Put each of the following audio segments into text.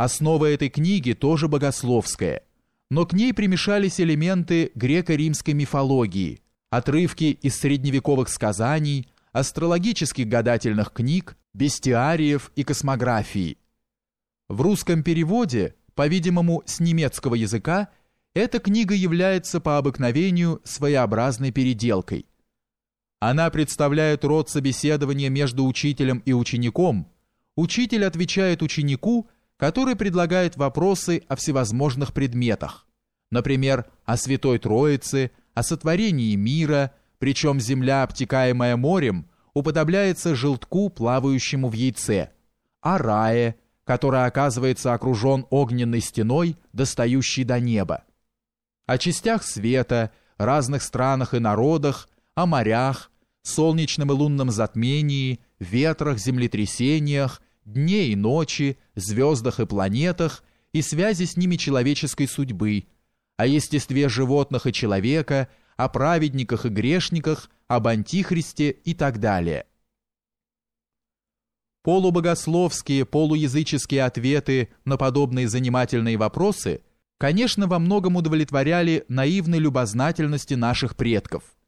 Основа этой книги тоже богословская, но к ней примешались элементы греко-римской мифологии, отрывки из средневековых сказаний, астрологических гадательных книг, бестиариев и космографии. В русском переводе, по-видимому, с немецкого языка, эта книга является по обыкновению своеобразной переделкой. Она представляет род собеседования между учителем и учеником. Учитель отвечает ученику, который предлагает вопросы о всевозможных предметах, например, о Святой Троице, о сотворении мира, причем земля, обтекаемая морем, уподобляется желтку, плавающему в яйце, о рае, который оказывается окружен огненной стеной, достающей до неба, о частях света, разных странах и народах, о морях, солнечном и лунном затмении, ветрах, землетрясениях, дне и ночи, звездах и планетах и связи с ними человеческой судьбы, о естестве животных и человека, о праведниках и грешниках, об антихристе и так далее. Полубогословские, полуязыческие ответы на подобные занимательные вопросы, конечно, во многом удовлетворяли наивной любознательности наших предков –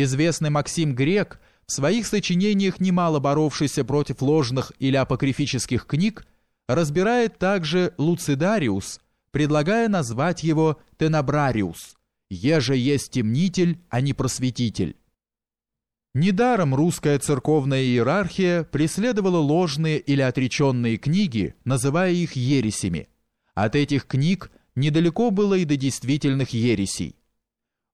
Известный Максим Грек, в своих сочинениях немало боровшийся против ложных или апокрифических книг, разбирает также Луцидариус, предлагая назвать его Тенабрариус, еже есть темнитель, а не просветитель. Недаром русская церковная иерархия преследовала ложные или отреченные книги, называя их ересями. От этих книг недалеко было и до действительных ересей.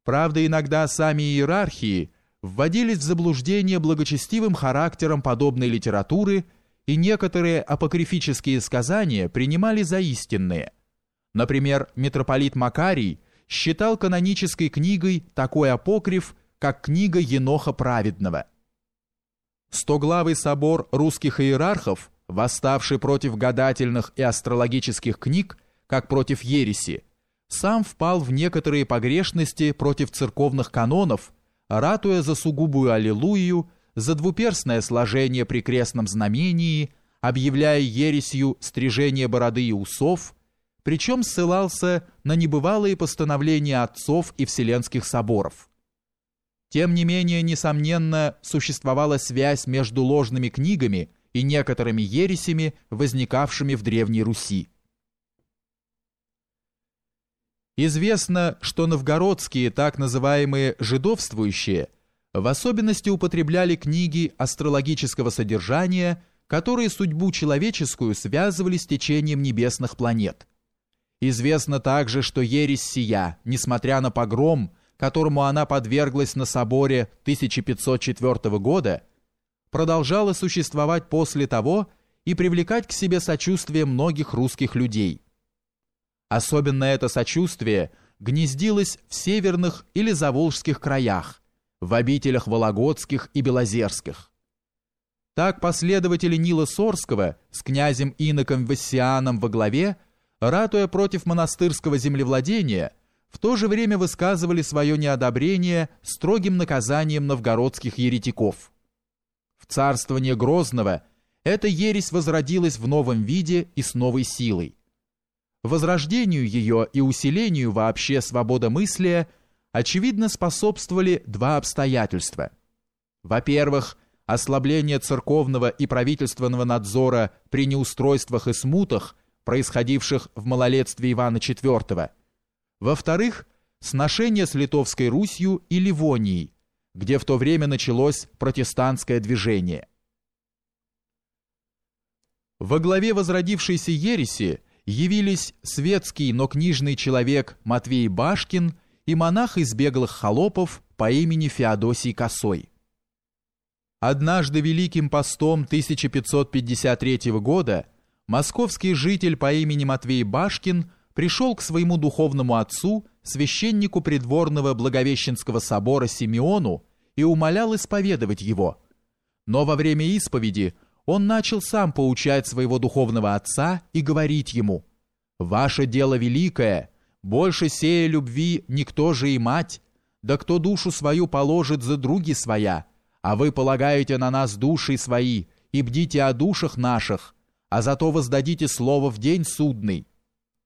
Правда, иногда сами иерархии вводились в заблуждение благочестивым характером подобной литературы, и некоторые апокрифические сказания принимали за истинные. Например, митрополит Макарий считал канонической книгой такой апокриф, как книга Еноха Праведного. Стоглавый собор русских иерархов, восставший против гадательных и астрологических книг, как против ереси, сам впал в некоторые погрешности против церковных канонов, ратуя за сугубую аллилуйю, за двуперстное сложение при крестном знамении, объявляя ересью стрижение бороды и усов, причем ссылался на небывалые постановления отцов и вселенских соборов. Тем не менее, несомненно, существовала связь между ложными книгами и некоторыми ересями, возникавшими в Древней Руси. Известно, что новгородские так называемые «жидовствующие» в особенности употребляли книги астрологического содержания, которые судьбу человеческую связывали с течением небесных планет. Известно также, что ересь сия, несмотря на погром, которому она подверглась на соборе 1504 года, продолжала существовать после того и привлекать к себе сочувствие многих русских людей. Особенно это сочувствие гнездилось в северных или заволжских краях, в обителях Вологодских и Белозерских. Так последователи Нила Сорского с князем Иноком Вассианом во главе, ратуя против монастырского землевладения, в то же время высказывали свое неодобрение строгим наказанием новгородских еретиков. В царствование Грозного эта ересь возродилась в новом виде и с новой силой. Возрождению ее и усилению вообще свободомыслия очевидно способствовали два обстоятельства. Во-первых, ослабление церковного и правительственного надзора при неустройствах и смутах, происходивших в малолетстве Ивана IV. Во-вторых, сношение с Литовской Русью и Ливонией, где в то время началось протестантское движение. Во главе возродившейся ереси явились светский, но книжный человек Матвей Башкин и монах из беглых холопов по имени Феодосий Косой. Однажды Великим постом 1553 года московский житель по имени Матвей Башкин пришел к своему духовному отцу, священнику придворного Благовещенского собора Симеону, и умолял исповедовать его. Но во время исповеди он начал сам поучать своего духовного отца и говорить ему «Ваше дело великое, больше сея любви никто же и мать, да кто душу свою положит за други своя, а вы полагаете на нас души свои и бдите о душах наших, а зато воздадите слово в день судный,